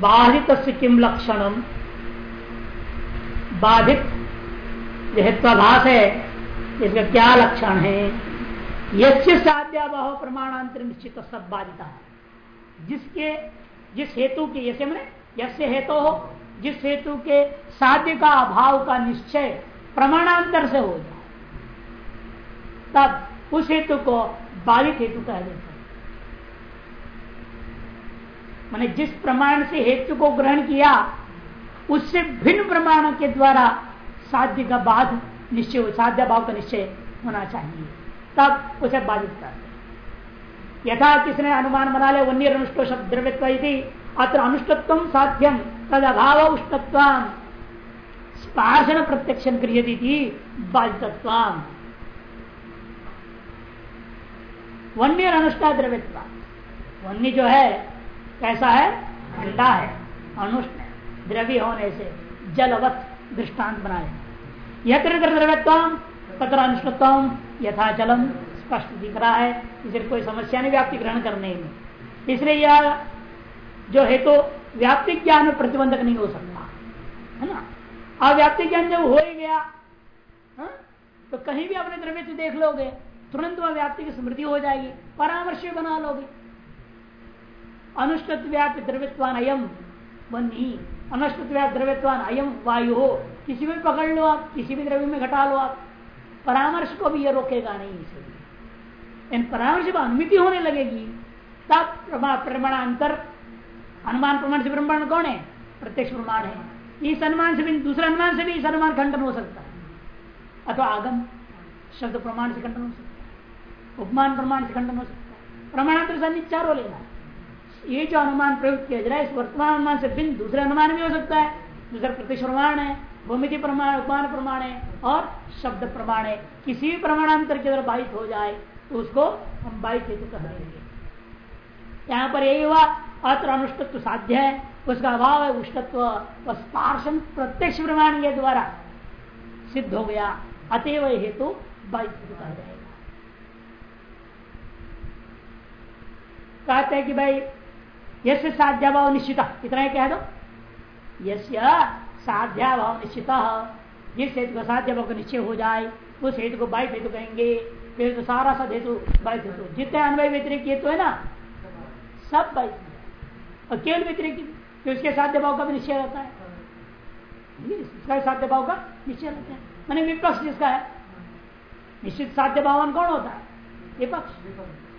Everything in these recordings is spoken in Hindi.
बाधित किम लक्षणम बाधित हेत्वाभास है, इसका क्या लक्षण है? यश साध्याभाव प्रमाणांतर निश्चित सब बाधिता। जिसके, जिस हेतु के यसे मैंने यश हेतु हो जिस हेतु के साध्य का अभाव का निश्चय प्रमाणांतर से हो जाए, तब उस हेतु को बाधित हेतु कह देते हैं मैंने जिस प्रमाण से हेतु को ग्रहण किया, उससे भिन्न प्रमाणों के द्वारा साध्य का बाध निश्चय साध्य भाव का निश्चय होना चाहिए। तब उसे बाधित कर यथा किसने अनुमान बना ले वन्य अनुष्टो शब्द द्रव्यत्व अत्र अनुष्टत्व साध्यम तद अभाव उष्टत्व स्पार्शन प्रत्यक्षण क्रियती बाधितत्व वन्य अनुष्ठा द्रव्यत्व वन्य जो है कैसा है? ठंडा है अनुष्ठ द्रव्य होने से जलवत दृष्टांत बनाए। यत्र द्रव्यत्व यथा जलम स्पष्ट दिख रहा है इसलिए कोई समस्या नहीं व्याप्ति ग्रहण करने में। इसलिए यह जो है तो व्याप्ति ज्ञान में प्रतिबंधक नहीं हो सकता, है ना? अव्याप्ति ज्ञान जब हो ही गया, हा? तो कहीं भी अपने द्रव्य देख लोगे, तुरंत वह व्याप्ति की स्मृति हो जाएगी, परामर्श बना लोगे। अनुष्ठित व्याप्ति द्रव्यत्वान अयम बनी अनुष्ठित व्याप्त द्रव्यत्वान अयम वायु। हो किसी भी पकड़ लो आप, किसी भी द्रव्य में घटा लो आप। परामर्श को भी यह रोकेगा नहीं इसे। इन परामर्श जब अनुमिति होने लगेगी। तब प्रमाणांतर, अनुमान प्रमाण से प्रमाण कौन है? प्रत्यक्ष प्रमाण है। इस अनुमान से भी, दूसरे अनुमान से भी इस अनुमान खंडन हो सकता है। अथवा आगम, शब्द प्रमाण से खंडन हो सकता है। उपमान प्रमाण से खंडन हो सकता है। प्रमाणांतर से चारों लेना ये जो अनुमान प्रयुक्त किया जा रहा है, इस वर्तमान अनुमान से भिन्न दूसरे अनुमान भी हो सकता है। दूसरा प्रत्यक्ष प्रमाण है भूमिति प्रमाण उपमान प्रमाण है और शब्द प्रमाण है। किसी भी प्रमाणांतर के अंदर बाधित हो जाए तो उसको हम बाधित हेतु कह देंगे यहाँ पर यही हुआ, अत्र अनुष्टत्व साध्य है, उसका अभाव है, उष्टत्व व स्पार्शन प्रत्यक्ष प्रमाण के द्वारा सिद्ध हो गया। अतएव हेतु बाधित हेतु कहा जाएगा। कहते हैं कि भाई यश साध्याभाव निश्चित। इतना ही कह दो। यश साध्याभाव निश्चित। जिस हेतु का साध्य भाव का निश्चय हो जाए उस हेतु को बाइक हेतु कहेंगे, फिर तो सारा सब हेतु बाइक हेतु जितने अनुभव व्यतिरिक हेतु है ना? सब बाइक और केवल व्यतिरिक उसके साध्य भाव का भी निश्चय रहता है। इसका साध्य भाव का निश्चय रहता है। मैंने विपक्ष जिसका है। निश्चित साध्य भावन कौन होता है? विपक्ष।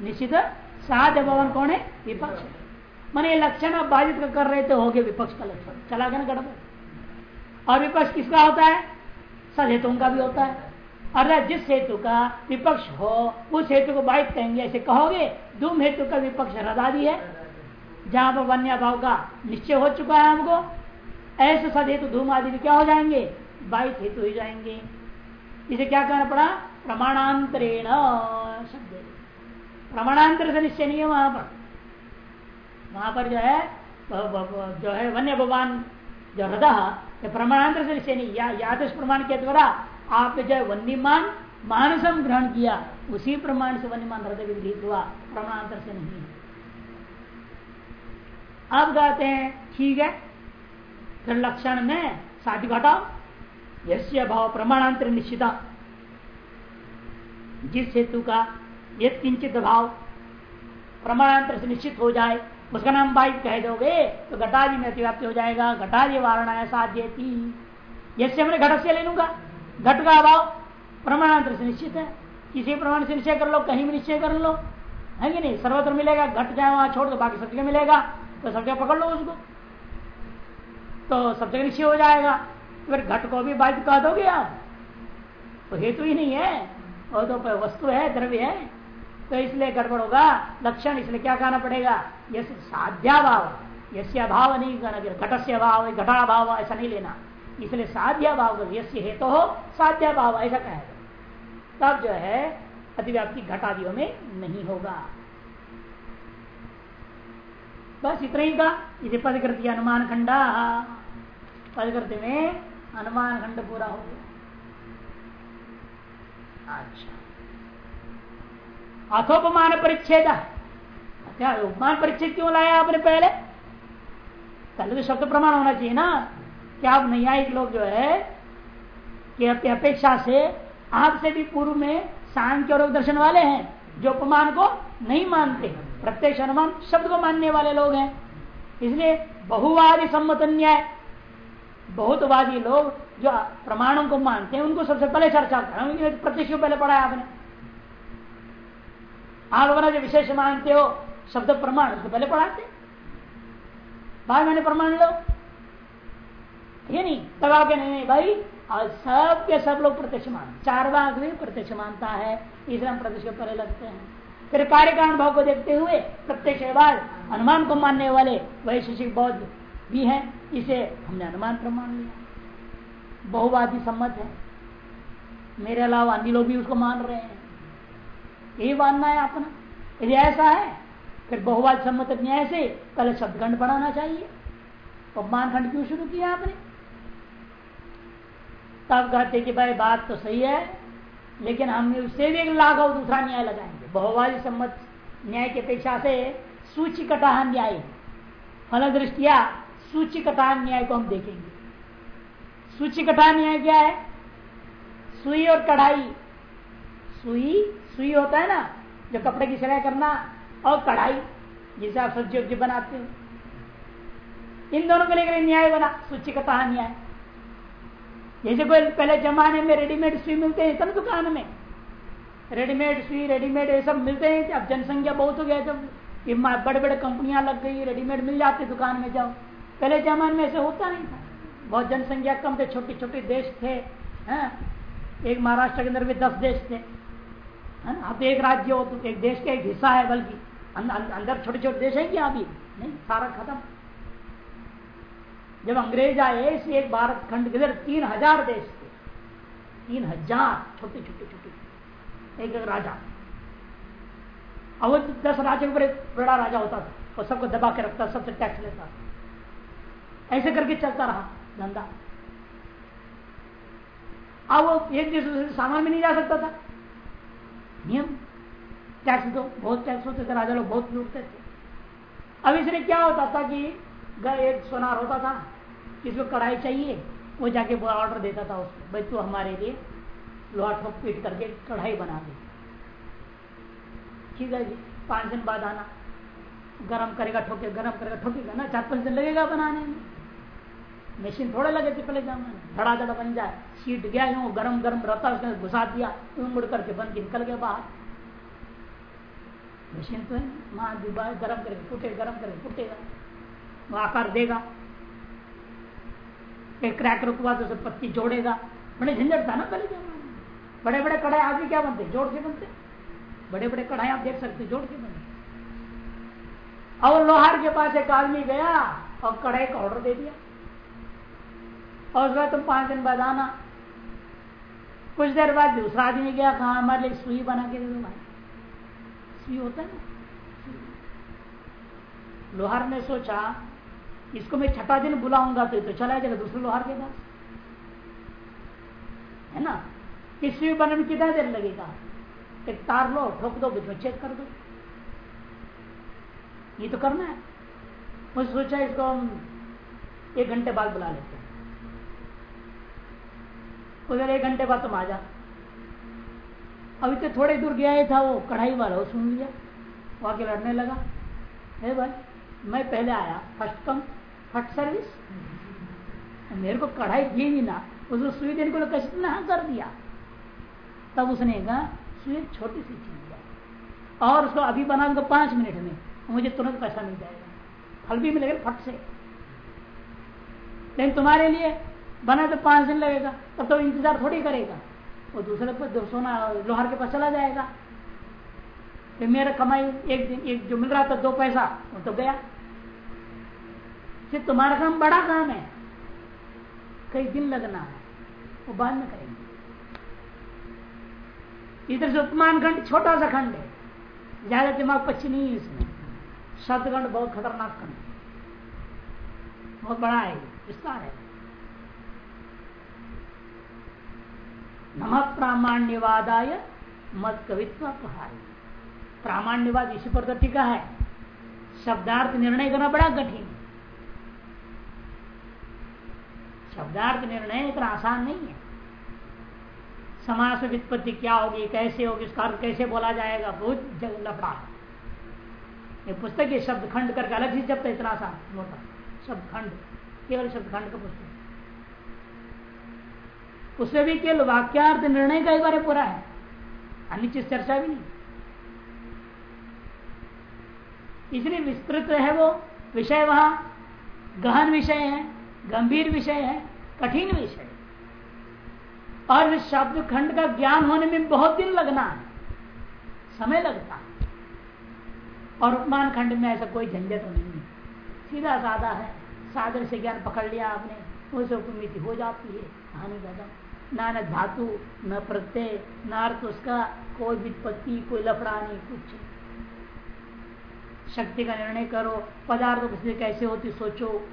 निश्चित साध्य भवन कौन है? विपक्ष। मैंने ये लक्षण बाधित कर रहे थे, हो गए विपक्ष का लक्षण। चला गया ना गड़बड़। और विपक्ष किसका होता है? सद हेतु का भी होता है। अरे जिस हेतु का विपक्ष हो, उस हेतु को बाधित कहेंगे ऐसे कहोगे धूम हेतु का विपक्ष रदादी है। जहाँ पर वन्य भाव का निश्चय हो चुका है हमको, ऐसे सद हेतु धूम आदि भी क्या हो जाएँगे? बाधित हेतु हो जाएँगे। इसे क्या कहना पड़ा? प्रमाणांतरेण शब्द। प्रमाणांतर से निश्चय नहीं है वहाँ पर। वहाँ पर जो है जो है वन्य भगवान जो हृदय प्रमाणांतर से निश्चय नहीं, या, यादृश प्रमाण के द्वारा आपने जो है वन्यमान, मानसम ग्रहण किया, उसी प्रमाण से वन्यमान हृदय विपरीत हुआ प्रमाणांतर से नहीं है। अब कहते हैं, ठीक है, फिर लक्षण में साधु घटाओ यश भाव प्रमाणांतर निश्चिता, जिस हेतु का यद किंचित भाव प्रमाणांतर से निश्चित हो जाए उसका नाम बाइक कह दोगे तो घटादि में अतिव्याप्ति हो जाएगा। घटादि वारणा साध्य यसे मैंने घट से ले लूँगा। घट का अभाव प्रमाणांतर से निश्चित है। किसी प्रमाण से निश्चय कर लो, कहीं भी निश्चय कर लो। है कि नहीं? सर्वत्र मिलेगा, घट जाए वहाँ, छोड़ दो, बाकी सब जगह मिलेगा। तो सब जगह पकड़ लो उसको। तो सब जगह निश्चय हो जाएगा। फिर घट को भी बाधित कह दोगे आप। तो हेतु ही नहीं है। वो तो वस्तु है, द्रव्य है। तो इसलिए गड़बड़ होगा। लक्षण इसलिए क्या कहना पड़ेगा? यश साध्याभाव यश अभाव नहीं कहना घट से अभाव, घटाभाव, ऐसा नहीं लेना। इसलिए साध्या भाव यश हेतु तो हो साध्या भाव, ऐसा कहेगा तब जो है, अतिव्याप्ति घटादियों में नहीं होगा। बस इतना ही का इसे पदकृति अनुमान खंडा। पदकृति में अनुमान खंड पूरा हो गया। अच्छा। अथोपमान परिच्छेद क्या उपमान परिच्छेद क्यों लाया आपने पहले पहले तो शब्द प्रमाण होना चाहिए ना क्या आप न्यायिक लोग जो है कि अपनी अपेक्षा से आपसे भी पूर्व में सांख्य और दर्शन वाले हैं जो उपमान को नहीं मानते प्रत्यक्ष अनुमान शब्द को मानने वाले लोग हैं इसलिए बहुवादी सम्मत न्याय बहुतवादी लोग जो प्रमाणों को मानते हैं उनको सबसे पहले चर्चा करें प्रत्यक्ष पहले पढ़ा है आपने अपना जो विशेष मानते हो शब्द प्रमाण उसको पहले पढ़ाते बाद मैंने प्रमाण लो। ये नहीं तब आप नहीं, नहीं भाई और सब के सब लोग प्रत्यक्ष मान चार भाग भी प्रत्यक्ष मानता है इसलिए हम प्रत्यक्ष पहले लगते हैं। फिर कार्य कारण भाव को देखते हुए प्रत्यक्ष अनुमान को मानने वाले वैशिषिक बौद्ध भी हैं इसे हमने अनुमान प्रमाण लिया। बहुवादी सम्मत है। मेरे अलावा अन्य लोग भी उसको मान रहे हैं। यही मानना है अपना। यदि ऐसा है, फिर बहुवाद सम्मत न्याय से पहले शब्दखंड पढ़ाना चाहिए। उपमान खंड क्यों शुरू किया आपने? तब कहते कि भाई, बात तो सही है, लेकिन हम उससे भी एक लाभ और दूसरा न्याय लगाएँगे। बहुवादी सम्मत न्याय की अपेक्षा से सूची कटाह न्याय फल दृष्टिया सूची कटाह न्याय को हम देखेंगे। सूची कटाह न्याय क्या है? सुई और कढ़ाई। सुई सुई होता है ना, जो कपड़े की सिलाई करना और कढ़ाई, जिसे आप सब्ज़ी उब्जी बनाते हो। इन दोनों को लेकर न्याय बना, सूची कटाह न्याय? जैसे कोई पहले जमाने में रेडीमेड सुई मिलते हैं तब दुकान में। रेडीमेड सुई रेडीमेड ये सब मिलते हैं अब जनसंख्या बहुत हो गया जब। बड़े बड़े कंपनियाँ लग गई रेडीमेड मिल जाते दुकान में, जाओ। पहले जमाने में ऐसे होता नहीं था। बहुत जनसंख्या कम थे छोटे छोटे देश थे, हैं। एक महाराष्ट्र के अंदर भी दस देश थे। अब तो एक राज्य हो तो एक देश का एक हिस्सा है बल्कि अंदर छोटे छोटे देश है क्या अभी नहीं, सारा खत्म। जब अंग्रेज़ आए इस एक भारत खंड के अंदर तीन हज़ार देश थे। तीन हज़ार छोटे छोटे छोटे एक एक राजा। अब वो दस राज्यों पर एक बड़ा राजा होता था। और सबको दबा के रखता, सबसे टैक्स लेता। ऐसे करके चलता रहा धंधा। अब वो एक देश सामान में नहीं जा सकता था। नियम। टैक्स दो, बहुत टैक्स होते थे, राजा लोग बहुत लूटते थे। अब इसलिए क्या होता था कि एक सोनार होता था किसी कढ़ाई चाहिए, वो जाके ऑर्डर देता था उसको, भाई तू हमारे लिए लोहा ठोक पीट करके कढ़ाई बना दे। ठीक है जी, पाँच दिन बाद आना। गरम करेगा, ठोके, गरम करेगा, ठोकेगा ना, चार पाँच दिन लगेगा बनाने में। मशीन थोड़े लगे थे पहले धड़ा धड़ा बन जाए, सीट गया वो गरम गरम रहता उसने घुसा दिया मुड़ करके बन के निकल गया बाहर। मशीन तो है, माँ गरम करेगा फूटे गरम करके फूटेगा। वो आकार देगा। एक क्रैकर रुकवा बाद उसे पत्ती जोड़ेगा। बड़े झंझट था ना पहले जमाने बड़े बड़े कढ़ाई भी क्या बनते? जोड़ के बनते। बड़े बड़े कढ़ाई आप देख सकते जोड़ के बनते। और लोहार के पास एक आदमी गया और कढ़ाई का ऑर्डर दे दिया। और उसके बाद तुम पाँच दिन बाद आना। कुछ देर बाद दूसरा आदमी गया कहा हमारे लिए सुई बना के दे दो भाई। सुई होता है ना? लोहार ने सोचा इसको मैं छठा दिन बुलाऊँगा तो, तो चला जाएगा दूसरे लोहार के पास। है ना? इस सुई बनने में कितना देर लगेगा? एक तार लो ठोक दो बीच में चेक कर दो। ये तो करना है। मुझे सोचा इसको हम एक घंटे बाद बुला लेते उधर एक घंटे बाद तुम आ जा अभी तो थोड़े दूर गया ही था वो कढ़ाई वाला, वो सुन लिया। वो आके लड़ने लगा। है भाई, मैं पहले आया फ़र्स्ट कम फ़र्स्ट सर्विस मेरे को कढ़ाई दी नहीं ना उसको सुई देने को कैसे ना कर दिया। तब उसने कहा, सुई छोटी सी चीज़ है। और उसको अभी बना दूँगा पाँच मिनट में मुझे तुरंत पैसा मिल जाएगा। फल भी मिलेगा फट से। लेकिन तुम्हारे लिए बना तो पाँच दिन लगेगा, तब तो इंतज़ार थोड़ी करेगा। वो दूसरे पर सोना, लोहार के पास चला जाएगा। फिर मेरा कमाई एक दिन, एक जो मिल रहा था दो पैसा, वो तो गया। फिर तुम्हारा काम बड़ा काम है। कई दिन लगना है, वो बाद में करेंगे। इधर से उपमान खंड छोटा सा खंड है। ज़्यादा दिमाग पच्ची नहीं है इसमें। शब्द खंड बहुत खतरनाक खंड बहुत बड़ा है, विस्तार है। प्रामाण्यवादाय मत कवित्व प्रामाण्यवाद इसी पर तो टीका है। शब्दार्थ निर्णय करना बड़ा कठिन शब्दार्थ निर्णय इतना आसान नहीं है। समास वित्पत्ति क्या होगी, कैसे होगी उसका अर्थ कैसे बोला जाएगा, बहुत लफड़ा ये पुस्तक ये शब्द खंड करके अलग ही जब इतना आसान मोटा। शब्द खंड केवल शब्द खंड का पुस्तक। उसमें भी केवल वाक्यार्थ निर्णय का ही बारे पूरा है। अन्य चीज़ चर्चा भी नहीं। इसलिए विस्तृत है वो विषय वहाँ। गहन विषय है, गंभीर विषय है, कठिन विषय और शब्द खंड का ज्ञान होने में बहुत दिन लगना है। समय लगता है। और उपमान खंड में ऐसा कोई झंझट नहीं है। सीधा साधा है। सागर से ज्ञान पकड़ लिया आपने, उसे उपमिति हो जाती है। कहानी खत्म। ना न धातु, न प्रत्यय, न अर्थ उसका कोई वित्पत्ति कोई लफड़ा नहीं, कुछ शक्ति का निर्णय करो, पदार्थ की कैसे होती सोचो।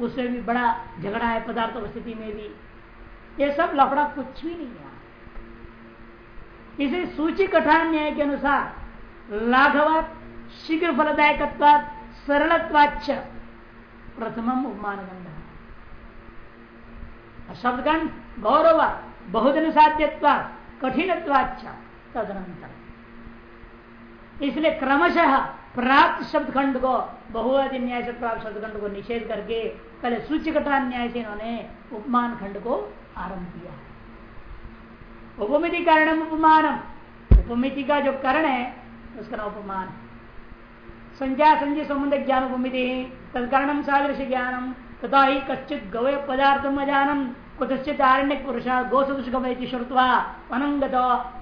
उसमें भी बड़ा झगड़ा है पदार्थ स्थिति में भी। ये सब लफड़ा कुछ भी नहीं है। इसे सूची कठान न्याय के अनुसार लाघवत, शीघ्र फलदायक सरलत्वाच प्रथम उपमान गंध शब्दगण गौरव बहुदिन साध्यत्व कठिनत्वाच तदनंतर इसलिए क्रमशः प्राप्त शब्द खंड को बहुअधि न्याय से प्राप्त शब्द खंड को निषेध करके, पहले सूची कटान न्याय से इन्होंने उपमान खंड को आरंभ किया। है उपमिति कारण उपमानम। उपमिति का जो करण है, उसका नाम उपमान संज्ञा संजय संबंध ज्ञान उपमिति तत्कारणम सादृश ज्ञानम। तथा ही कच्चित गवय पदार्थ अजानम कुतश्चित आरण्य पुरुष गोसुष गवयति श्रुत्वा अनंगत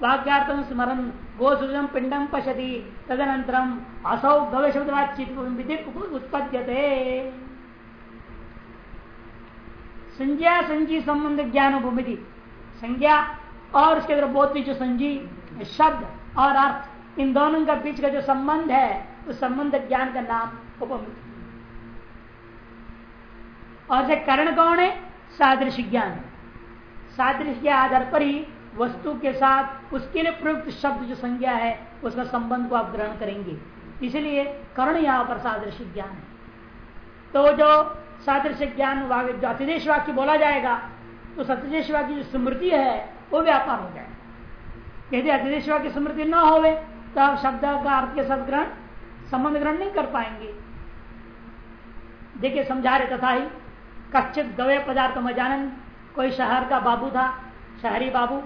वाक्यार्थम स्मरण गोसुषम पिंडम पशति तदनंतरम असौ गवय शब्दवाचित उत्पद्यते। संज्ञा संजी संबंध ज्ञान उपमिति संज्ञा और उसके अंदर बहुत जो संजी शब्द और अर्थ, इन दोनों का बीच का जो संबंध है, उस संबंध ज्ञान का नाम उपमिति और से करण कौन है? सादृश ज्ञान। सादृश के आधार पर ही वस्तु के साथ उसके लिए प्रयुक्त शब्द जो संज्ञा है, उसका संबंध को आप ग्रहण करेंगे। इसलिए कर्ण यहाँ पर सादृश ज्ञान है। तो जो सादृश ज्ञान जो अतिदेश वाक्य बोला जाएगा तो सत्यदेश वाक्य जो स्मृति है, वो व्यापार हो जाएगा। यदि अतिदेश वाक्य स्मृति न हो तो आप शब्द का अर्थ के साथ ग्रहण, संबंध ग्रहण नहीं कर पाएँगे। देखिए समझा रहे तथा ही कच्चित गवे पदार्थ मजानन कोई शहर का बाबू था, शहरी बाबू।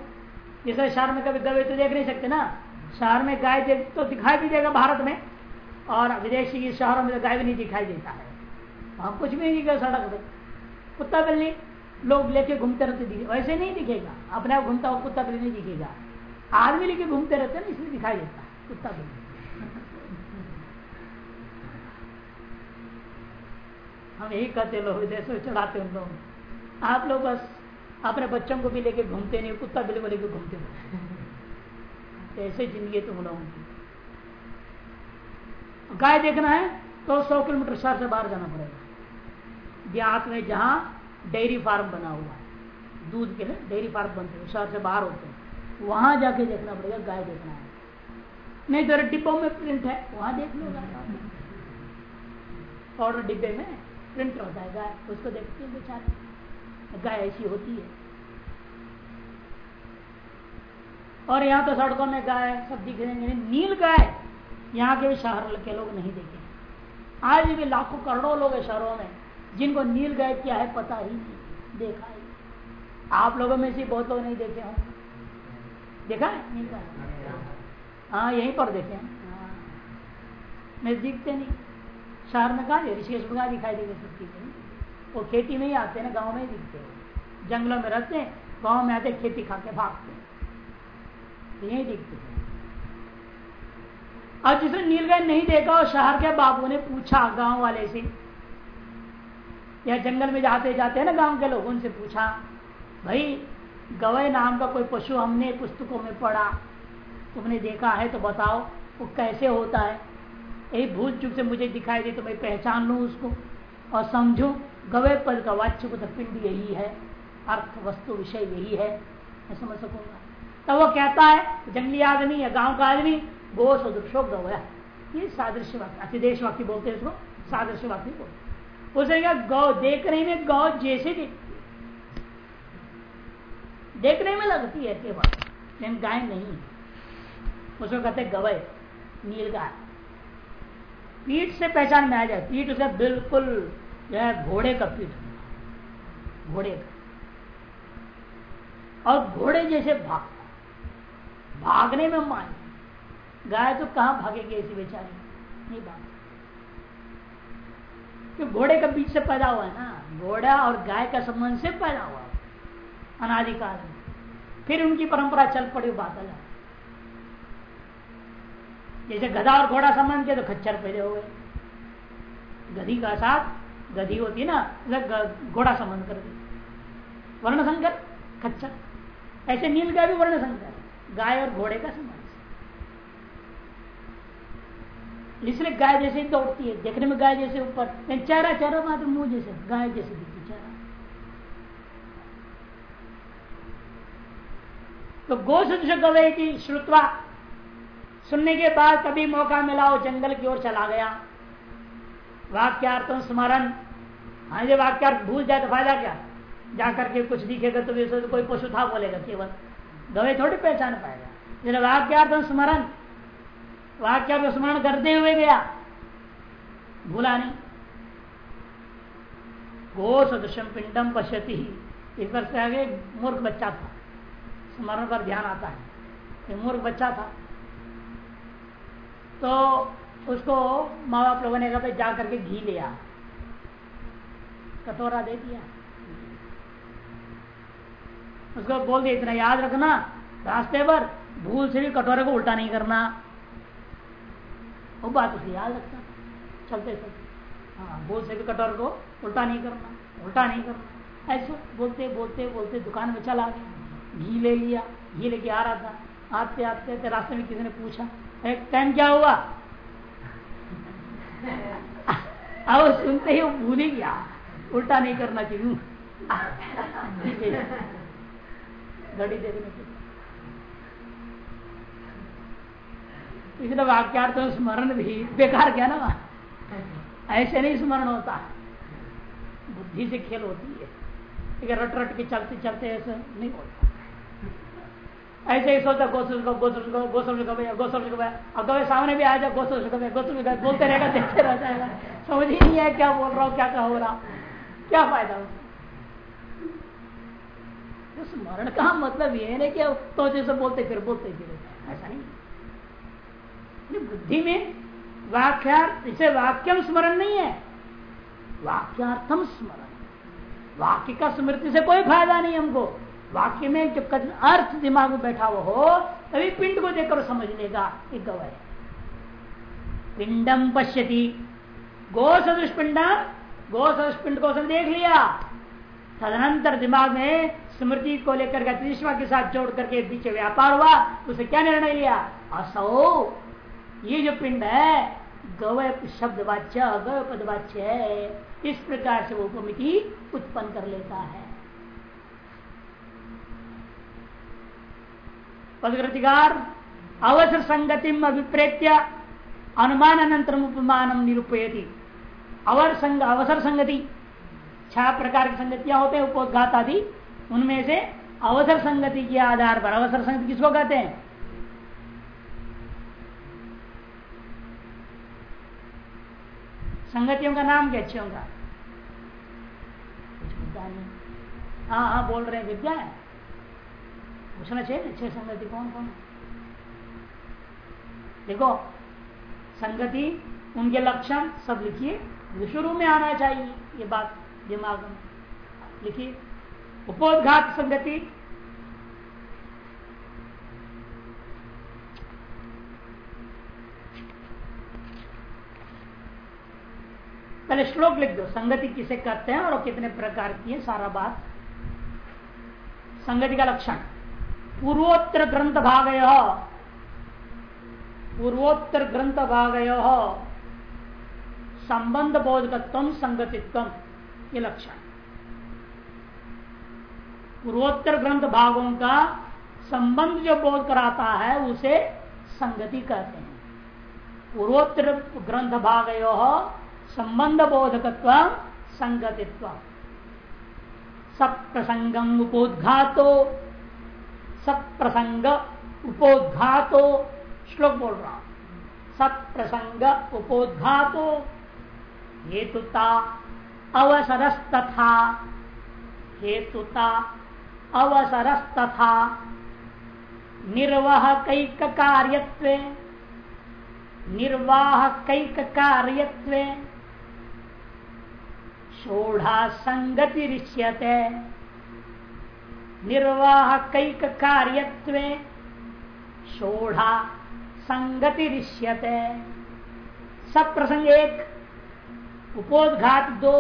जिसे शहर में कभी गवे तो देख नहीं सकते ना। शहर में गाय तो दिखाई भी देगा भारत में, और विदेशी शहरों में तो गाय भी नहीं दिखाई देता है। हम कुछ भी नहीं कर सड़क पे। कुत्ता बिल्ली लोग लेके घूमते रहते दिखे वैसे नहीं दिखेगा। अपने आप घूमता हुआ कुत्ता बिल्ली नहीं दिखेगा। आदमी लेके घूमते रहते ना इसलिए दिखाई देता है। कुत्ता बिल्ली हम यही कहते लोग में चढ़ाते उन लोग आप लोग बस अपने बच्चों को भी लेके घूमते नहीं, कुत्ता बिल्ली को लेके घूमते तो ऐसे ज़िंदगी तुम लोगों की। गाय देखना है तो सौ किलोमीटर शहर से बाहर जाना पड़ेगा। देहात में जहाँ डेयरी फार्म बना हुआ है, दूध के लिए डेयरी फार्म बनते हैं, शहर से बाहर होते हैं, वहाँ जाके देखना पड़ेगा, गाय देखना है। नहीं तो डिब्बों में प्रिंट है, वहाँ देख लो। पाउडर डिब्बे में प्रिंट होता है गाय उसको देखते हैं बेचारे। गाय ऐसी होती है। और यहाँ तो सड़कों में गाय सब दिख रहे हैं नील गाय यहाँ के भी शहर के लोग नहीं देखे। आज भी लाखों करोड़ों लोग है शहरों में जिनको नील गाय क्या है पता ही नहीं देखा ही आप लोगों में से बहुत लोग नहीं देखे होंगे। देखा है नील गाय? हाँ यहीं पर देखे हैं। हाँ। मैं नहीं। शहर में कहा ऋषिकेश में कहा दिखाई देगा सस्ती वो खेती में ही आते ना, गाँव में ही दिखते हैं। जंगलों में रहते हैं, गाँव में आते खेती खा के भागते तो यही दिखते हैं। और जिसने नीलगाय नहीं देखा और शहर के बाबू ने पूछा, गाँव वाले से। या जंगल में जाते जाते हैं ना, गाँव के लोग उनसे पूछा, भाई गवय नाम का कोई पशु हमने पुस्तकों में पढ़ा, तुमने देखा है तो बताओ, वो कैसे होता है? यही भूल चुक से मुझे दिखाई दे तो मैं पहचान लू उसको और समझू, गवे पद का वाच्य को पिंड यही है, अर्थ वस्तु विषय यही है, मैं समझ सकूँगा। तब वो कहता है, जंगली आदमी या गाँव का आदमी गो सदृशो गवया ये सादृश्य वाक्य अतिदेश वाक्य बोलते हैं इसको, सादृश्य वाक्य बोलते उसे क्या गौ देखने में गौ जैसे दिखती देखने में लगती है केवल लेकिन गाय नहीं उसको कहते गवय नील गाय पीठ से पहचान में आ जाए। पीठ उसे बिल्कुल, जो है, घोड़े का पीठ घोड़े का। और घोड़े जैसे भाग। भागने में मान गाय तो कहाँ भागेगी ऐसी बेचारी? नहीं भाग तो घोड़े का बीच से पैदा हुआ है ना। घोड़ा और गाय का संबंध से पैदा हुआ। अनादिकाल में। फिर उनकी परंपरा चल पड़ी बादल है जैसे गधा और घोड़ा संबंध के तो खच्चर पैदा हुए गधी का साथ, गधी होती है ना घोड़ा संबंध कर दी वर्ण संकर खच्चर। ऐसे नील गाय भी वर्ण संकर गाय और घोड़े का संबंध इसलिए गाय जैसे ही दौड़ती है, देखने में गाय जैसे ऊपर चेहरा चेहरा मात्र, मुँह जैसे, गाय जैसे दिखती चेहरा। तो गो सदृश गवे की श्रुतवा सुनने के बाद कभी मौका मिला वो जंगल की ओर चला गया। वाक्यार्थ स्मरण। हाँ ये वाक्यार्थ भूल जाए तो फ़ायदा क्या? जाकर के कुछ दिखेगा तो तो कोई पशु था बोलेगा केवल। गवे थोड़ी पहचान पाएगा। जब वाक्यार्थ स्मरण वाक्यार्थ स्मरण करते हुए गया भूला नहीं। गो सदृशम पिंडम पश्यति इस पर से आगे मूर्ख बच्चा था। स्मरण पर ध्यान आता है। मूर्ख बच्चा था। तो उसको माँ बाप लोगों ने कहा जा करके घी लिया कटोरा दे दिया। उसको बोल दिया, इतना याद रखना, रास्ते पर भूल से भी कटोरे को उल्टा नहीं करना। वो बात उसे याद रखना चलते चलते। हाँ भूल से भी कटोरे को उल्टा नहीं करना, उल्टा नहीं करना। ऐसे बोलते बोलते बोलते दुकान में चला गया। घी ले लिया, घी लेके आ रहा था। आते आते रास्ते में किसी ने पूछा एक टाइम क्या हुआ? अब सुनते ही वो भूल ही गया। उल्टा नहीं करना चाहिए। घड़ी देखने के इसलिए वाक्यार्थ स्मरण भी बेकार क्या ना? ऐसे नहीं स्मरण होता। बुद्धि से खेल होती है। रट रट के चलते चलते ऐसे नहीं होता। ऐसे ही सोचा गोसल गोसल को गोसल को भैया, गोसल को भैया। अब कभी सामने भी आ जाए, गोसल को भैया, गोसल को बोलते रहेगा, देखते रह जाएगा। समझ ही नहीं है क्या बोल रहा हूँ, क्या क्या हो। रहा क्या फ़ायदा हो? स्मरण का मतलब ये है कि तो जैसे बोलते फिर बोलते फिर। ऐसा नहीं बुद्धि में वाक्यार्थ, इसे वाक्यम स्मरण नहीं है। वाक्यार्थम स्मरण। वाक्य का स्मृति से कोई फ़ायदा नहीं हमको। वाक्य में जब अर्थ दिमाग में बैठा हुआ हो, तभी पिंड को देखकर समझ लेगा एक है। पिंडम पश्यति। गो सदृश पिंडम गो सदृश पिंड को देख लिया। तदनंतर दिमाग में स्मृति को लेकर के त्रिष्मा के साथ जोड़ करके बीच व्यापार हुआ उसे क्या निर्णय लिया? असो। ये जो पिंड है गवय शब्द वाच्य गवय पद वाच्य है। इस प्रकार से वो उपमिति उत्पन्न कर लेता है। पदकृतिकार अवसर संगति अभिप्रेत्य अनुमान अनंतर उपमान निरूपयती अवर संग अवसर संगति छह प्रकार की संगतियाँ होते हैं उपोदघात आदि उनमें से अवसर संगति के आधार पर अवसर संगति किसको कहते हैं संगतियों का नाम क्या अच्छे का हाँ हाँ बोल रहे हैं विद्या है पूछना चाहिए छह संगति कौन कौन? देखो, संगति, उनके लक्षण सब लिखिए शुरू में आना चाहिए, ये बात दिमाग में। लिखिए, उपोदघात संगति। पहले श्लोक लिख दो, संगति किसे कहते हैं और कितने प्रकार की है, सारा बात। संगति का लक्षण। पूर्वोत्तर ग्रंथ भाग पूर्वोत्तर ग्रंथ भाग संबंध बोधकत्व, संगतित्व, ये लक्षण। पूर्वोत्तर ग्रंथ भागों का संबंध जो बोध कराता है, उसे संगति कहते हैं। पूर्वोत्तर ग्रंथ भाग संबंध बोधकत्व, संगतित्व। सप्रसंगम उपोदघातो। सप्रसंग उपोदघातो। श्लोक बोल रहा सप्रसंग उपोदघातो। हेतुता अवसरस्तथा। हेतुता अवसरस्तथा। निर्वाह कैक कार्यत्व निर्वाह कैक कार्यत्व षोढ़ा संगति ऋष्यते निर्वाह कैक कार्यत्व षोढ़ा संगति ऋष्यते सब प्रसंग एक उपोदघात दो,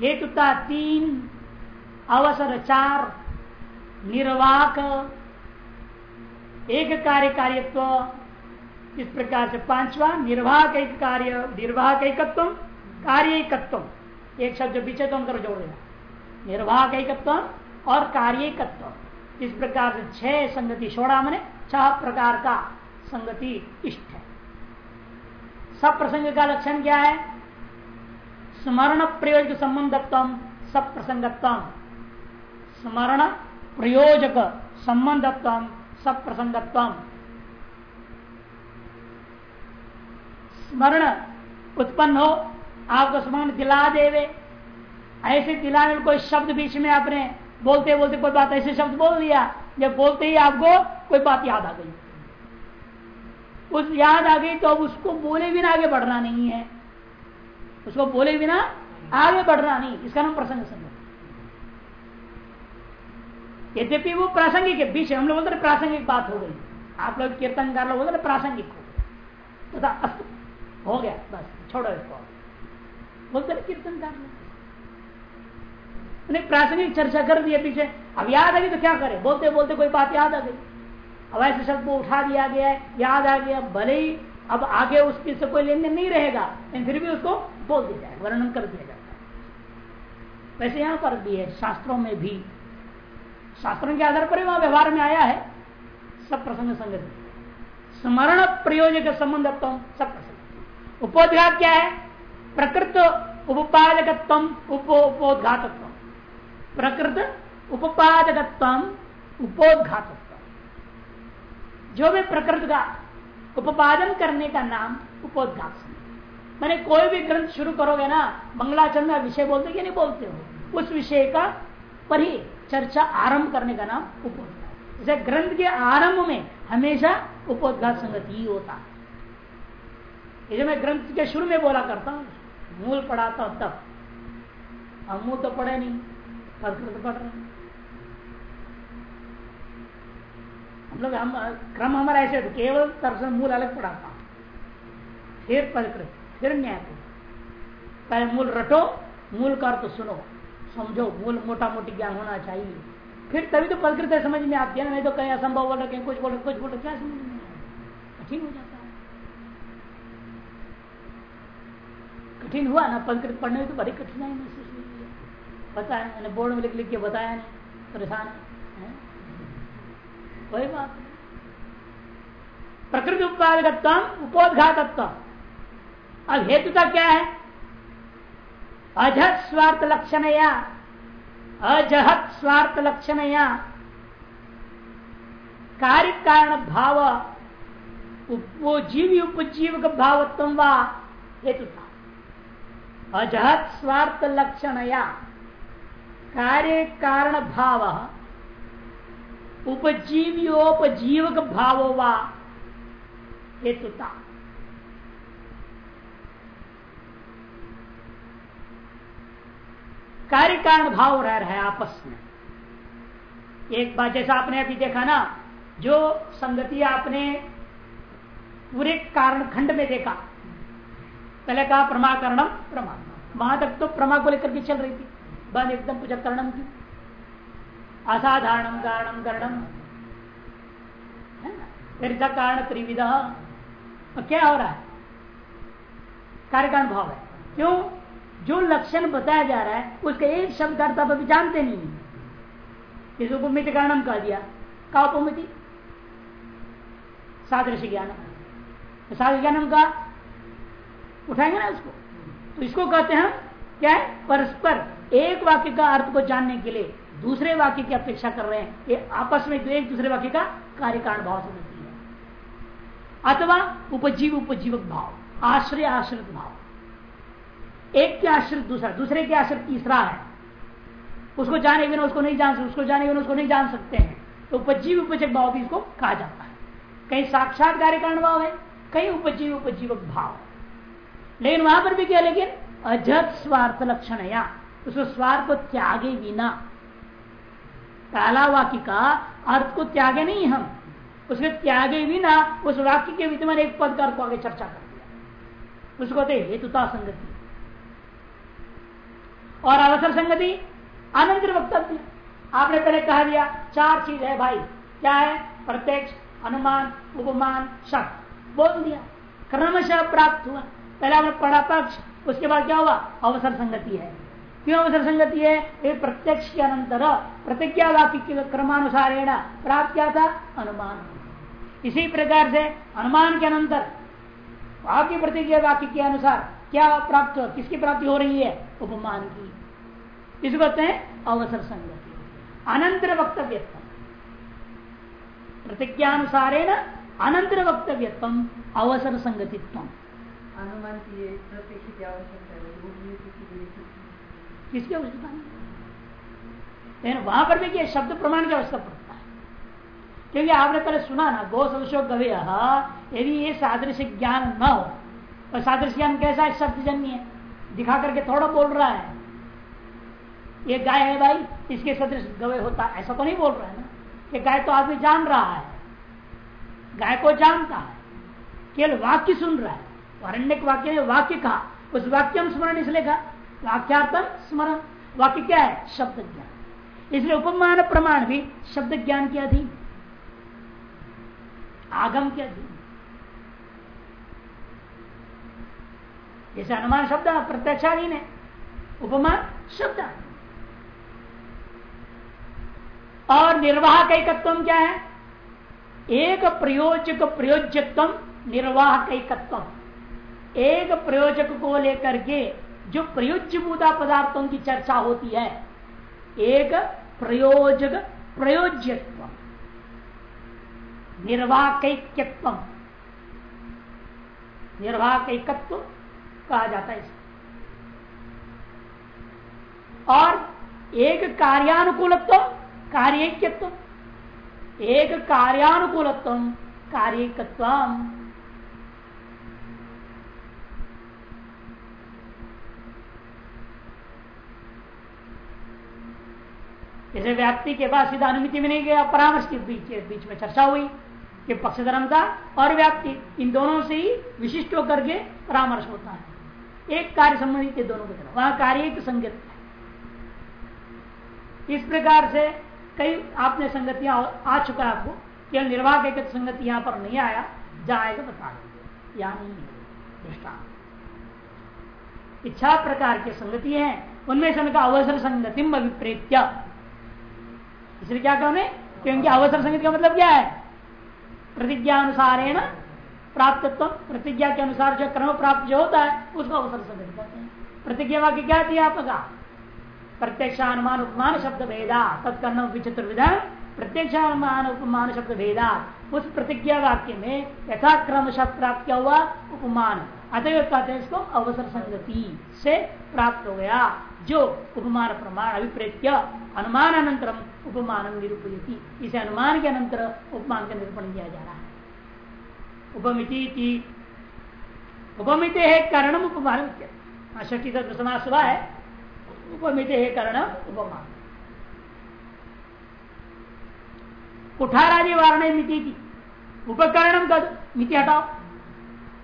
हेतुता तीन अवसर चार निर्वाक एक कार्य कार्यत्व इस प्रकार से पांचवा निर्वाह एक कार्य निर्वाह एकत्व कार्य एकत्व एक शब्द पीछे तुम करो, जोड़ देना। निर्वाह एकत्व और कार्य एकत्व इस प्रकार से छह संगति छोड़ा मैंने छह प्रकार का संगति इष्ट है। सब प्रसंग का लक्षण क्या है? स्मरण प्रयोजक संबंधत्व सब प्रसंगत्व स्मरण प्रयोजक संबंधत्व सब प्रसंगत्व स्मरण उत्पन्न हो, आपको स्मरण दिला देवे। ऐसे दिलाने कोई शब्द बीच में आपने बोलते बोलते कोई बात ऐसे शब्द बोल दिया जब बोलते ही आपको कोई बात याद आ गई। उस याद आ गई तो अब उसको बोले बिना आगे बढ़ना नहीं है। उसको बोले बिना आगे बढ़ना नहीं। इसका नाम प्रसंग संग यद्यपि वो प्रासंगिक है, बीच हम लोग बोलते प्रासंगिक बात हो गई। आप लोग कीर्तन कीर्तनकार लोग बोलते प्रासंगिक हो। अस्त हो गया, बस छोड़ो इसको। बोलते कीर्तनकार लोग। प्रासंगिक चर्चा कर दी है पीछे अब याद आ गई तो क्या करे बोलते बोलते कोई बात याद आ गई अब ऐसे शब्द को उठा दिया गया है याद आ गया भले ही अब आगे उसकी से कोई लेन नहीं रहेगा लेकिन फिर भी उसको बोल दिया जाए वर्णन कर दिया जाता वैसे यहाँ पर भी है शास्त्रों में भी शास्त्रों के आधार पर ही वहाँ व्यवहार में आया है सब प्रसंग संगत स्मरण प्रयोजक संबंध सब प्रसंग उपोदघात क्या है प्रकृत उपादकत्व उपोदघातत्व प्रकृत उपादकत्व उपोदघातत्व जो भी प्रकृत का उपादन करने का नाम उपोदघात मैंने कोई भी ग्रंथ शुरू करोगे ना मंगलाचंद विषय बोलते कि नहीं बोलते हो? उस विषय का पर ही चर्चा आरंभ करने का नाम उपोदघात। जैसे ग्रंथ के आरंभ में हमेशा उपोदघात संगति ही होता ये जो मैं ग्रंथ के शुरू में बोला करता हूँ, मूल पढ़ाता हूँ तब। हम मूल तो पढ़े नहीं। संस्कृत पढ़ रहे। हम लोग हम क्रम हमारा ऐसे केवल दर्शन मूल अलग पढ़ाता फिर परिकृत फिर न्याय पहले मूल रटो, मूल कर तो सुनो, समझो, मूल मोटा मोटी ज्ञान होना चाहिए। फिर तभी तो परिकृत समझ में आती है नहीं तो कहीं असंभव बोल रहे कुछ बोल कुछ बोल क्या समझ में कठिन हो जाता है। कठिन हुआ ना परिकृत पढ़ने में तो बड़ी कठिनाई महसूस हुई। पता है मैंने बोर्ड में लिख लिख के बताया नहीं, परेशान वही बात प्रकृति उत्पादकत्व उपोदघातत्व अब हेतुता क्या है? अजहत स्वार्थ लक्षण या अजहत स्वार्थ लक्षण या कार्य कारण भाव वो जीव उपजीव भावत्व व हेतुता अजहत स्वार्थ लक्षण या कार्य कारण भाव उपजीवियोपजीवक भाव वा हेतुता। कार्य कारण भाव रह रहा है आपस में। एक बात जैसा आपने अभी देखा ना, जो संगति आपने पूरे कारण खंड में देखा, पहले कहा प्रमाकरणम प्रमा वहाँ तक तो प्रमा को लेकर के चल रही थी। बंद एकदम पूजा करणम की। असाधारण कारणम करणम फिर कारण त्रिविध क्या हो रहा है? कार्यकारण भाव है। क्यों? जो लक्षण बताया जा रहा है, उसका एक शब्द का अर्थ अभी जानते नहीं इस उपमिति कारणम कह दिया। का उपमिति? सादृश ज्ञान। सादृश ज्ञानम का उठाएँगे ना इसको? तो इसको कहते हैं क्या है? परस्पर। एक वाक्य का अर्थ को जानने के लिए दूसरे वाक्य की अपेक्षा कर रहे हैं, ये आपस में एक दूसरे वाक्य का कार्य कारण भाव समझती है? अथवा उपजीव, उपजीवक भाव, आश्रय, आश्रित भाव। एक के आश्रित दूसरा, दूसरे के आश्रित तीसरा है। उसको जाने बिना उसको नहीं जान सकते उसको जाने बिना उसको नहीं जान सकते हैं। तो उपजीव उपजक भाव भी इसको कहा जाता है। कहीं साक्षात कार्य कारण भाव है, कहीं उपजीव, उपजीवक भाव लेकिन वहाँ पर भी क्या लेकिन अजत स्वार्थ लक्षण है या उसको स्वार्थ को त्यागे बिना। पहला वाक्य का अर्थ को त्यागे नहीं हम। उसके त्यागे बिना उस वाक्य के विद्यमान एक पद का को आगे चर्चा कर दिया। उसको कहते हेतुता संगति। और अवसर संगति अनंतर वक्तव्य। आपने पहले कह दिया, चार चीज़ है भाई। क्या है? प्रत्यक्ष, अनुमान, उपमान, शब्द। बोल दिया। क्रमशः प्राप्त हुआ। पहले आपने पढ़ा पक्ष, उसके बाद क्या हुआ? अवसर संगति है। क्यों अवसर संगति है? ये प्रत्यक्ष के अनंतर। प्रतिज्ञा के क्रमानुसार प्राप्त क्या था अनुमान। इसी प्रकार से अनुमान के अनंतर वाक्य प्रतिज्ञा वाक्य के अनुसार क्या प्राप्त हो किसकी प्राप्ति हो रही है? उपमान की। इसको कहते हैं अवसर संगति। अनंतर वक्तव्य प्रतिज्ञानुसारे न अनंतर वक्तव्य अवसर संगतित्व। अनुमान की प्रत्यक्ष की आवश्यकता है किसकी आवश्यकता लेकिन वहाँ पर भी शब्द प्रमाण की आवश्यकता पड़ता है। क्योंकि आपने पहले सुना ना, गो संशो गवे यदि ये सादृश्य ज्ञान न हो तो सादृश्य ज्ञान कैसा है? शब्द जन्य है। दिखा करके थोड़ा बोल रहा है। ये गाय है भाई, इसके सदृश गवे होता है। ऐसा तो नहीं बोल रहा है ना। ये गाय तो आदमी जान रहा है। गाय को जानता है। केवल वाक्य सुन रहा है। अरण्य वाक्य ने वाक्य कहा। उस वाक्य स्मरण इसलिए कहा वाक्यार्थम स्मरण। वाक्य क्या है? शब्द ज्ञान इसलिए उपमान प्रमाण भी शब्द ज्ञान के अधीन। आगम के अधीन। जैसे अनुमान शब्द प्रत्यक्षाधीन है, उपमान शब्द और निर्वाह का एकत्व क्या है? एक प्रयोजक प्रयोज्यत्व निर्वाह का एकत्व एक प्रयोजक को लेकर के जो प्रयोज्यभूता पदार्थों की चर्चा होती है, एक प्रयोजक प्रयोज्यत्व निर्वाहकत्व निर्वाहकत्व कहा जाता है इसको और एक कार्यानुकूलत्व कार्यत्व एक कार्यानुकूलत्व कार्यकत्व जैसे व्याप्ति के बाद सीधा अनुमिति में नहीं गया, परामर्श के बीच बीच में चर्चा हुई कि पक्ष धर्मता और व्याप्ति, इन दोनों से ही विशिष्ट होकर के परामर्श होता है। एक कार्य संबंधित दोनों की तरफ़, वहाँ कार्य एक संगत है। इस प्रकार से कई आपने संगतियाँ आ चुका है आपको, केवल निर्वाह एक संगति यहाँ पर नहीं आया जाएगा बता यहाँ नहीं दृष्टान इच्छा प्रकार की संगति है, उनमें से उनका अवसर संगतिम अभिप्रेत्य। इसलिए क्या कहने क्योंकि अवसर संगति का मतलब क्या है? प्रतिज्ञा अनुसार है ना प्राप्त तो प्रतिज्ञा के अनुसार जो क्रम प्राप्त जो होता है, उसको अवसर संगति कहते हैं। प्रतिज्ञा वाक्य क्या थी आपका? प्रत्यक्षानुमान उपमान शब्द भेदा। तत्कर्ण विचित्र विधान प्रत्यक्षानुमान उपमान शब्द भेदा। उस प्रतिज्ञा वाक्य में यथाक्रम शब्द प्राप्त क्या हुआ? उपमान। अतः कहते हैं इसको? अवसर संगति से प्राप्त हो गया। जो उपमान प्रमाण अभिप्रेत्य अनुमान अनंतरम उपमान निरूपयती। इसे अनुमान के अंतर उपमान का निरूपण किया जा रहा है। उपमिति उपमित है कारणम उपमान ष्टी तत्व समास हुआ है, उपमित है कारण उपमान। कुठारादि वारण मिति थी उपकरणम कद मिति हटाओ।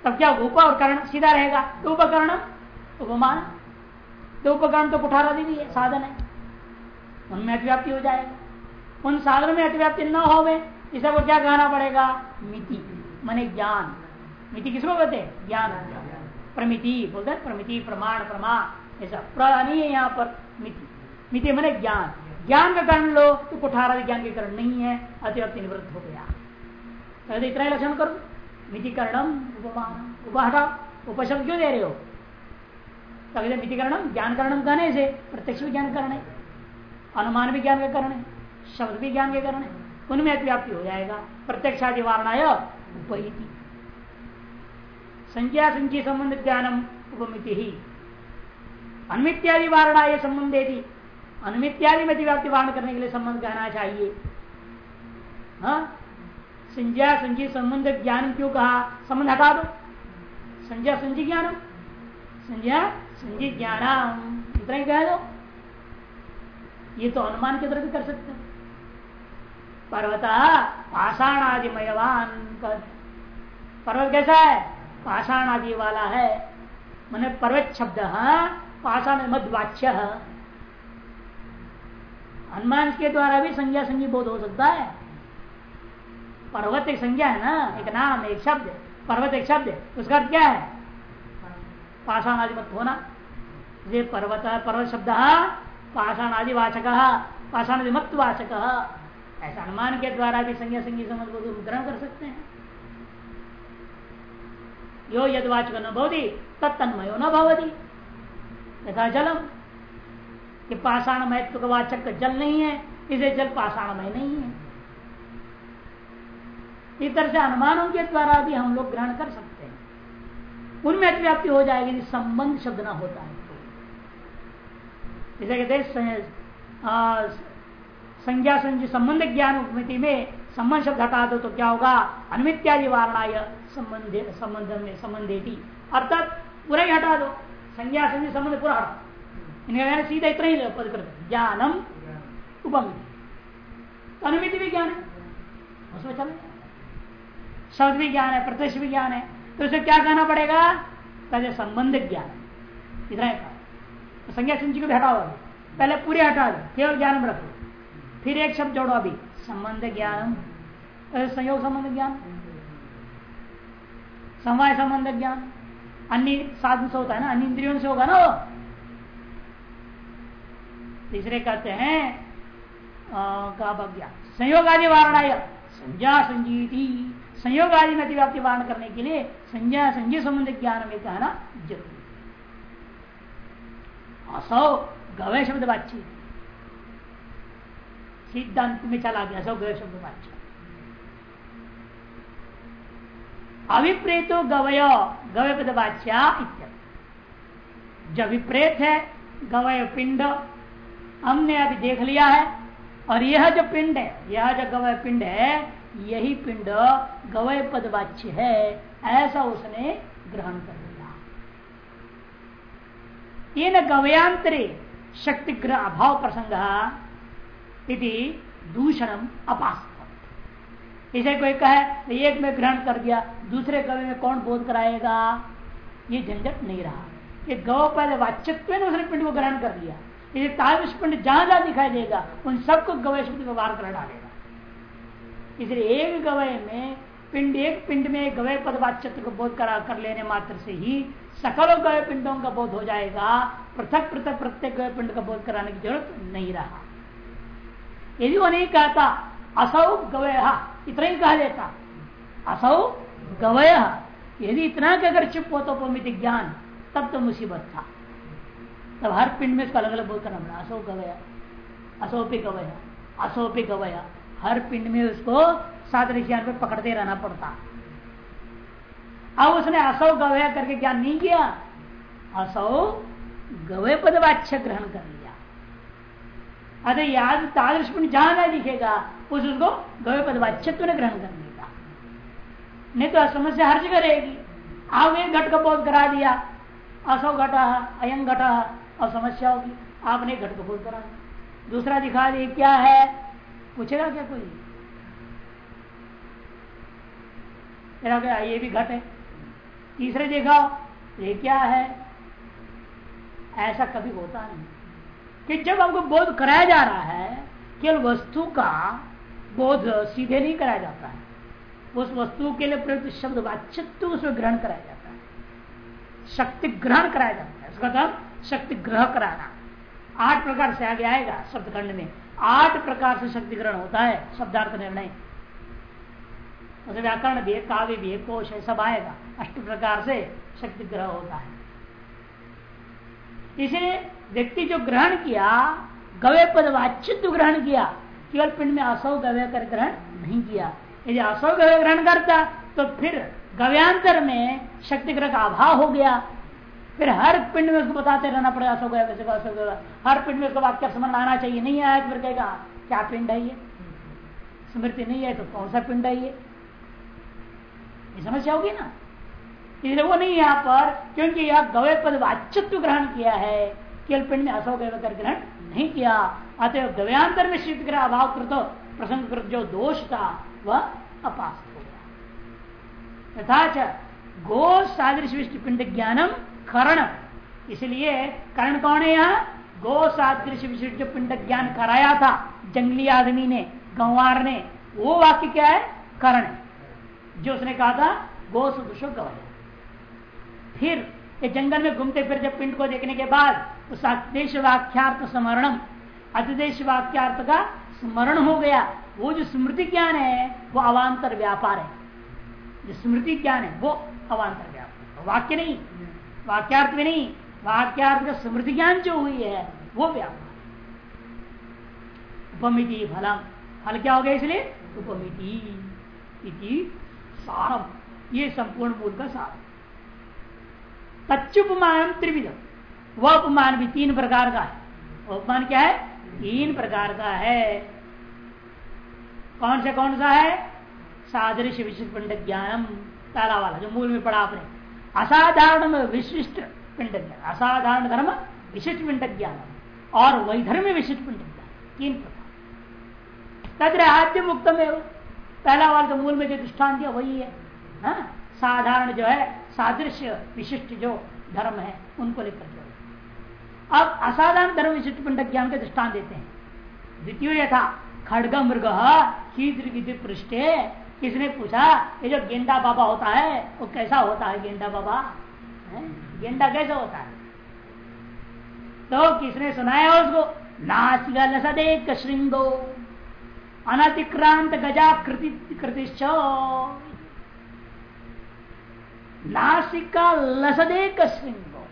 तब क्या उप और कर्ण सीधा रहेगा? तो उपकरणम उपमान? तो उपकरण तो कुठार आदि भी है, साधन है। उनमें अतिव्याप्ति हो जाएगा। उन साधन में अतिव्याप्ति न हो गए इसे को क्या कहना पड़ेगा? मिति। माने ज्ञान। मिति किसको कहते हैं? ज्ञान। प्रमिति। बोलते हैं प्रमिति, प्रमाण प्रमा ऐसा प्र नहीं है यहाँ पर, मिति। मिति मैंने ज्ञान। ज्ञान का कारण लो तो कुठार ज्ञान के कारण नहीं है, अतिव्याप्ति निवृत्त हो गया। तो इतना लक्षण करो? मिति करणम उपमान उपशब्द क्यों दे रहे हो? तभी मितिकरण ज्ञान करण कहने से, प्रत्यक्ष भी ज्ञान करण है अनुमान भी ज्ञान का करण है शब्द भी ज्ञान के करण है उनमें अतिव्याप्ति हो जाएगा। प्रत्यक्षादि वारणाय उपहिति। संज्ञा संचय संबंध ज्ञानम उपमिति। ही अनुमित्यादि वारणा संबंधे थी अनुमित्यादि में अतिव्याप्ति वारण करने के लिए संबंध कहना चाहिए। हाँ? संज्ञा संजीव संबंध ज्ञान क्यों कहा? संबंध हटा दो। संज्ञा संजी ज्ञान संज्ञा संजी ज्ञान इतना ही कह दो। ये तो अनुमान की तरह भी कर सकते हैं। आदि मयवान पर्वत कैसा है? पाषाण आदि वाला है। मैंने पर्वत शब्द पाषाण मध्यवाच्य अनुमान के द्वारा भी संज्ञा संज्ञा बोध हो सकता है। पर्वत एक संज्ञा है ना? एक नाम, एक शब्द। पर्वत एक शब्द है। उसका अर्थ क्या है? पाषाण आदि मत होना। ये पर्वत पर्वत शब्द पाषाण आदि वाचक पाषाण आदि मत वाचक ऐसा अनुमान के द्वारा भी संज्ञा संज्ञा समझ को ग्रहण कर सकते हैं। यो यदवाचक न भवती, तत्तन्मयो न भवती। यथा जलम। कि पाषाण महत्व का वाचक जल नहीं है। इसे जल पाषाणमय नहीं है। इस तरह से अनुमानों के द्वारा भी हम लोग ग्रहण कर सकते हैं। उनमें अतिव्याप्ति हो जाएगी यदि संबंध शब्द ना होता है। जैसे कहते संज्ञा संजय संबंध ज्ञान उपमिति में संबंध शब्द हटा दो तो क्या होगा? अनुमित्यादि वारणा संबंध संबंध में संबंधेटी अर्थात पूरा ही हटा दो। संज्ञा संजय संबंध पूरा हटा इनका सीधा इतना ही पद कर ज्ञानम उपमिति। अनुमिति भी ज्ञान है। उसमें चले शब्द भी ज्ञान है, प्रत्यक्ष भी ज्ञान है तो उसे क्या कहना पड़ेगा? पहले संबंध ज्ञान। इतना कहा। तो संज्ञा संजी को हटाओ पहले पूरे हटा दो, केवल ज्ञान में रखो। फिर एक शब्द जोड़ो अभी। संबंध ज्ञान। संयोग संबंध ज्ञान। समवाय संबंध ज्ञान। अन्य साधन से होता है ना, अन्य इंद्रियों से होगा ना वो। तीसरे कहते हैं का संयोग आदि वारणा संज्ञा संजीती। संयोग आदि में अतिव्याप्ति वारण करने के लिए संज्ञा संजय संबंध ज्ञान में कहना ज़रूरी असौ गवय शब्द बातचीत सिद्धांत में चला गया, असौ गवय शब्द बातचीत अभिप्रेतो गवय गवय पद बाच्या जब विप्रेत है, गवय पिंड। हमने अभी देख लिया है, और यह जो पिंड है, यह जो गवय पिंड है यही पिंड गवय पदवाच्य है, ऐसा उसने ग्रहण कर लिया। ये न गवयांतरे शक्तिग्रह अभाव प्रसंग इति दूषणम अपास्त इसे कोई कहे तो एक में ग्रहण कर दिया, दूसरे गवे में कौन बोध कराएगा? ये झंझट नहीं रहा। ये गौ पहले वाच्यत्व ने उसने पिंड को ग्रहण कर लिया ये ताविश पिंड जहाँ जहाँ दिखाई देगा, उन सबको गवय शब्द व्यवहार कर डालेगा। इसलिए एक गवय में, पिंड, एक पिंड में गवय पदवाच्यत्व को बोध करा कर लेने मात्र से ही सकल गवय पिंडों का बोध हो जाएगा। पृथक पृथक, प्रत्येक गवय पिंड का बोध कराने की ज़रूरत नहीं रहा। यदि वो नहीं कहता, असौ गवय इतना ही कह देता। असौ गवय यदि इतना के अगर चुप हो तो ज्ञान, तब तो मुसीबत था। तब हर पिंड में इसको अलग अलग बोध करना पड़ा। असौ गवया असोपी गवया असोपी गवया हर पिंड में उसको सात पे पकड़ते रहना पड़ता। अब उसने असौ गवय करके ज्ञान नहीं किया? असौ गवय पदवाच्य ग्रहण कर लिया। अरे याद तादृश पिंड जहाँ नहीं दिखेगा, उस उसको गवय पदवाच्यत्व ने ग्रहण कर लिया। नहीं तो समस्या हर जगह रहेगी। आप एक घट का बोध करा दिया। असौ घटा अयम घटा और समस्या होगी। आपने घट को बोध करा। दूसरा दिखा दिए क्या है? पूछेगा क्या कोई? क्या, ये भी घट है? तीसरे देखा, ये क्या है? ऐसा कभी होता नहीं। कि जब हमको बोध कराया जा रहा है, केवल वस्तु का बोध सीधे नहीं कराया जाता है। उस वस्तु के लिए प्रयुक्त शब्द वाचित्व उसमें ग्रहण कराया जाता है। शक्ति ग्रहण कराया जाता है। उसका मतलब शक्ति ग्रह कराना। आठ प्रकार से आगे आएगा शब्द खंड में। आठ प्रकार से शक्ति ग्रहण होता है, शब्दार्थ निर्णय। उसे व्याकरण भी है काव्य भी है कोश है सब आएगा। अष्ट प्रकार से शक्ति ग्रह होता है। इसे व्यक्ति जो ग्रहण किया, गवे पद वाचित्व ग्रहण किया, केवल पिंड में असौ गव्य कर ग्रहण नहीं किया। यदि असौ गव्य ग्रहण करता तो फिर गव्यांतर में शक्ति ग्रह का अभाव हो गया। फिर हर पिंड में उसको बताते रहना पड़ेगा असो गया, वैसे गया। हर पिंड में उसको वाक्य समझ आना चाहिए? नहीं आया तो फिर कहेगा क्या पिंड है ये? स्मृति नहीं है तो कौन सा पिंड है ये? समस्या होगी ना? इसलिए वो नहीं यहाँ पर, क्योंकि यह गवे पद वाच्यत्व ग्रहण किया है। केवल पिंड में असो गए ग्रहण नहीं किया। अतः गव्यांतर में शीत ग्रह अभाव कृत, प्रसंग कृत जो दोष था, वह अपास हो गया। तथा गो सादृश विष्ट पिंड ज्ञानम करण। इसलिए करण कौन है यहाँ? गो सादृश विशिष्ट जो पिंड ज्ञान कराया था। जंगली आदमी ने, गंवार ने। वो वाक्य क्या है? करण। जो उसने कहा था गो सुदुषो गवाया फिर ये जंगल में घूमते फिर जब पिंड को देखने के बाद उस अतिदेश वाक्यार्थ स्मरणम अतिदेश वाक्यार्थ का स्मरण हो गया। वो जो स्मृति ज्ञान है, वो अवान्तर व्यापार है। जो स्मृति ज्ञान है, वो अवान्तर व्यापार वाक्य नहीं। वाक्यार्थ में नहीं वाक्यार्थ का स्मृति ज्ञान जो हुई है, वो व्यापार उपमिति फलम। फल क्या हो गया इसलिए? उपमिति इति सारम। ये संपूर्ण मूल का सार। तच्चुपमान त्रिविध वह उपमान भी तीन प्रकार का है। उपमान क्या है? तीन प्रकार का है। कौन सा कौन सा है? सादृश्य विशिष्ट पंडित ज्ञानम। पहला वाला, जो मूल में पढ़ा आपने। असाधारण विशिष्ट पिंड ज्ञान असाधारण धर्म, विशिष्ट पिंड ज्ञान और वैधर्म विशिष्ट पिंड ज्ञान तीन प्रकार। तत्र आद्य मुक्त में पहला वाला तो मूल में जो दृष्टान दिया, वही है। हा? साधारण जो है, सादृश्य विशिष्ट जो धर्म है, उनको लेकर जो अब असाधारण धर्म विशिष्ट पिंड ज्ञान के दृष्टान देते हैं। द्वितीय था खड़ग मृग कीद्र पृष्ठे किसने पूछा? ये जो गेंदा बाबा होता है, वो कैसा होता है गेंडा बाबा? गेंदा कैसा होता है? तो किसने सुनाया उसको? नाचिका लसदेक श्रृंगो, अनतिक्रांत गजा कृति नासिका लसदेक श्रृंगो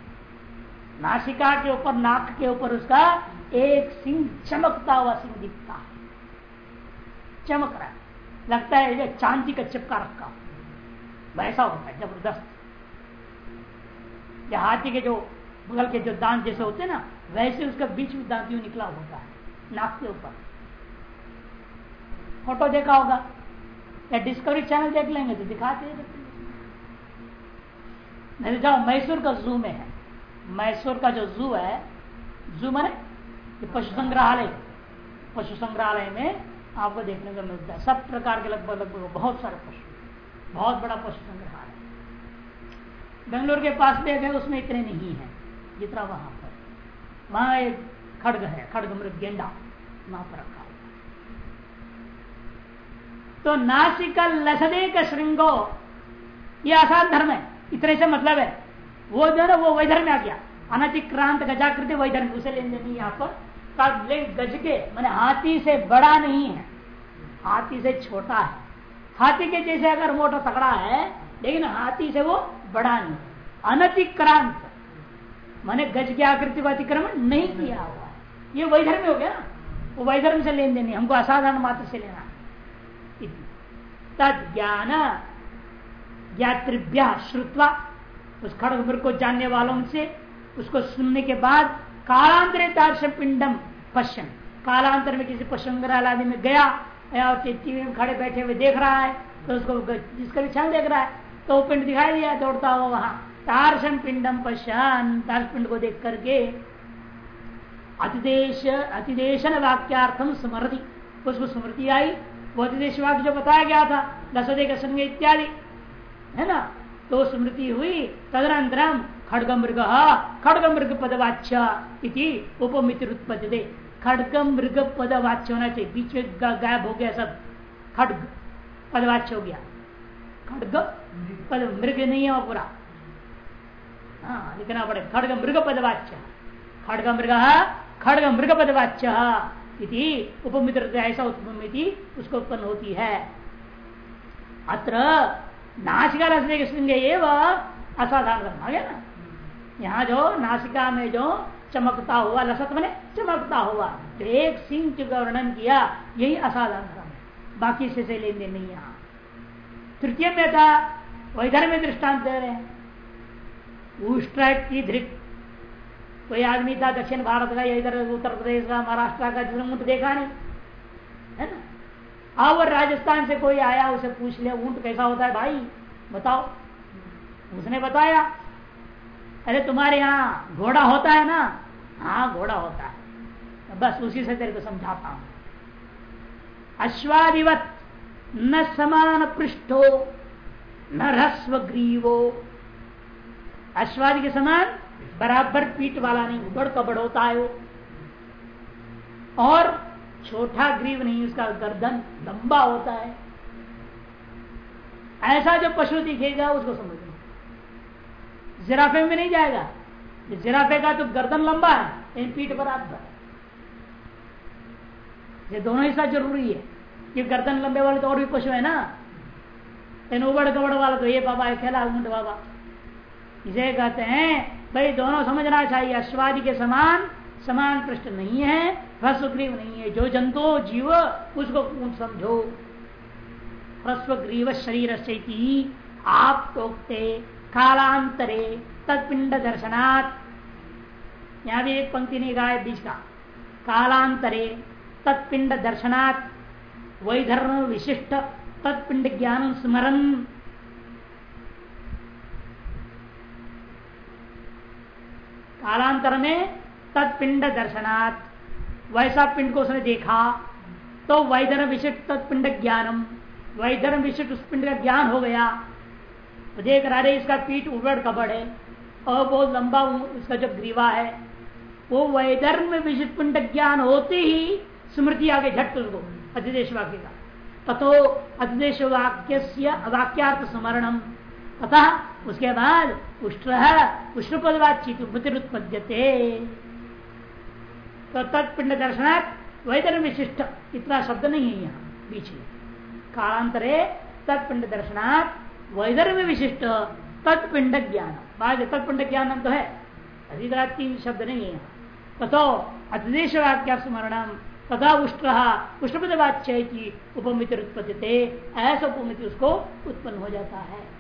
नासिका के ऊपर, नाक के ऊपर उसका एक सिंह चमकता हुआ सिंह दिखता है। चमक रहा है। लगता है ये चांदी का चिपका रखा वैसा होता है, ज़बरदस्त। या हाथी के जो बगल के जो दांत जैसे होते हैं ना, वैसे उसका बीच में दांत निकला होता है, नाक के ऊपर। फ़ोटो देखा होगा, या डिस्कवरी चैनल देख लेंगे तो दिखाते नहीं तो जाओ, मैसूर का जू में है। मैसूर का जो जू है जू मैंने पशु संग्रहालय। पशु संग्रहालय में आपको देखने को मिलता है। सब प्रकार के लगभग लगभग बहुत सारे पशु बहुत बड़ा पशु संग्रहालय बेंगलोर के पास भी गए उसमें इतने नहीं है, जितना वहाँ पर। वहाँ एक खड़ग है, खड़ग मृग, गेंडा, वहाँ पर रखा तो नासिका लसदे का श्रृंगो, ये आसान धर्म है। इतने से मतलब है, वो जो है वो वैधर्म आ गया। अनतिक्रांत गजाकृति वैधर्म उसे लेने नहीं यहाँ पर। गज के मैंने हाथी से बड़ा नहीं है, हाथी से छोटा है। हाथी के जैसे अगर मोटा तकड़ा है, लेकिन हाथी से वो बड़ा नहीं अनतिक्रांत, मैंने गज की आकृति को अतिक्रमण नहीं किया हुआ है। ये वैधर्म हो गया ना। वो वैधर्म से लेन देने हमको असाधारण मात्र से लेना तद ज्ञान, ज्ञातृभ्या श्रुत्वा, उस खड़ग को जानने वालों से, उसको सुनने के बाद कालांतरे पिंडम पश्चिम कालांतर में किसी पशुंग्रहालय में गया और टीवी में खड़े बैठे हुए देख रहा है तो उसको जिसका भी क्षण देख रहा है तो वो पिंड दिखाई दिया, दौड़ता हुआ वहाँ। तारसन पिंडम पश्चान तारस पिंड को देख करके अतिदेश, अतिदेशन वाक्यार्थम स्मृति उसको स्मृति आई। वो अतिदेश वाक्य जो बताया गया था दसदे का संग इत्यादि, है ना? तो स्मृति हुई तदनंतरम खड़ग मृग खड़ग मृग पदवाच्य उपमित्र उत्पत्ति खड़ग मृग पदवाच्य होना चाहिए बीच में गायब हो गया सब। खड़ग, पदवाच्य हो गया। खड़ग, पद, मृग नहीं है वो पूरा। हाँ लिखना पड़ेगा खड़ग मृग पदवाच्य खड़ग मृग खड़ग मृग पदवाच्य इति उपमित्र ऐसा उपमिति उसको उत्पन्न होती है। अत्र नाचिका रसने के सिंह असाधारण। आ गया ना? यहाँ जो नासिका में जो चमकता हुआ लसत मैंने चमकता हुआ। तो एक सिंह का वर्णन किया यही असाधारण धर्म है। बाकी से, से लेन देन नहीं यहाँ। तृतीय में था वैधर में दृष्टांत दे रहे हैं। धृत। कोई आदमी था दक्षिण भारत का या इधर उत्तर प्रदेश का महाराष्ट्र का जिसने ऊँट देखा नहीं। है ना? अब राजस्थान से कोई आया उसे पूछ लिया ऊँट कैसा होता है भाई? बताओ। उसने बताया अरे तुम्हारे यहाँ घोड़ा होता है ना? हाँ घोड़ा होता है। तो बस उसी से तेरे को समझाता हूँ। अश्वादिवत न समान पृष्ठो न रस्व ग्रीवो अश्वादि के समान बराबर पीठ वाला नहीं, उबड़ कबड़ होता है वो। और छोटा ग्रीव नहीं, उसका गर्दन लंबा होता है। ऐसा जो पशु दिखेगा, उसको समझना जिराफे में नहीं जाएगा। जिराफे का तो गर्दन लंबा है लेकिन पीठ बराबर है ये दोनों हिस्सा ज़रूरी है। कि गर्दन लंबे वाले तो और भी पशु है ना। लेकिन उबड़ कबड़ वाला तो ये बाबा है खेला ऊँट बाबा। इसे कहते हैं, भाई, दोनों समझना चाहिए। अश्वादि के समान समान पृष्ठ नहीं है, ह्रस्वग्रीव नहीं है। जो जंतु, जीव, उसको समझो? ह्रस्वग्रीव शरीर से आप टोकते। कालांतरे तत्पिंड दर्शनात् यहाँ भी एक पंक्ति नहीं गाय बीच का। कालांतरे तत्पिंड दर्शनात् वैधर्म विशिष्ट तत्पिंड ज्ञान स्मरण कालांतर में तत्पिंड दर्शनात् वैसा पिंड को उसने देखा तो वैधर्म विशिष्ट तत्पिंड ज्ञानम। वैधर्म विशिष्ट उस पिंड का ज्ञान हो गया। देख रहा है इसका पीठ उबड़ कबड़ है और बहुत लंबा इसका जो ग्रीवा है, वो वैधर्म विशिष्ट ज्ञान होते ही स्मृति आगे झट उसको अधिदेश वाक्य का। तथो अधिदेश वाक्य वाक्यार्थ स्मरणम तथा उसके बाद उष्ण उष्ण पदवाचित उत्पद्यते तो तत्पिंड दर्शनात् वैधर्म विशिष्ट, इतना शब्द नहीं है यहाँ, बीच में। कालांतरे तत्पिंड दर्शनात् वैधर्म विशिष्ट तत्पिंड ज्ञान बाद तत्पिंड ज्ञान तो है। अधिकरा शब्द नहीं है। तथो अतिदेश स्मरण तथा उष्ट्रहा उष्टपद वाच्य की उपमित उत्पत्ति ऐसा उपमित उसको उत्पन्न हो जाता है।